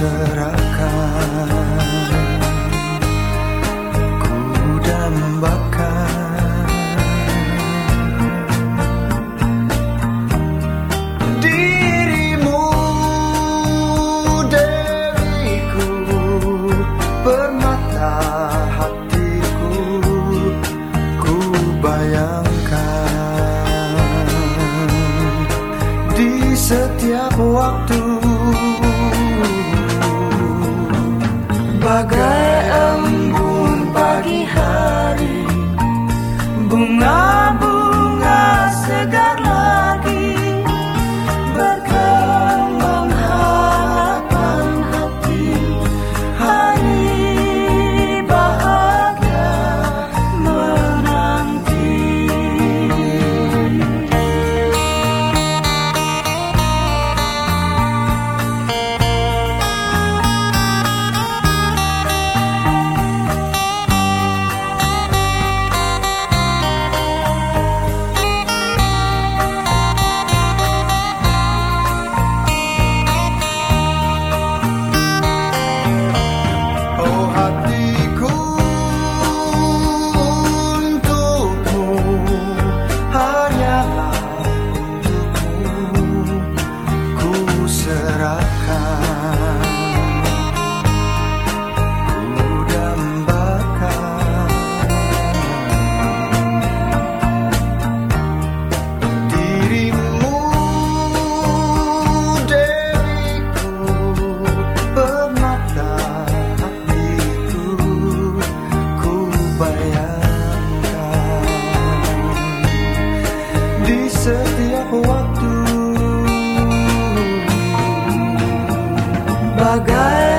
serahkan Ku dambakan Dirimu diriku Permata hatiku Ku bayangkan Di setiap waktu Bagai embun pagi hari Bunga bagai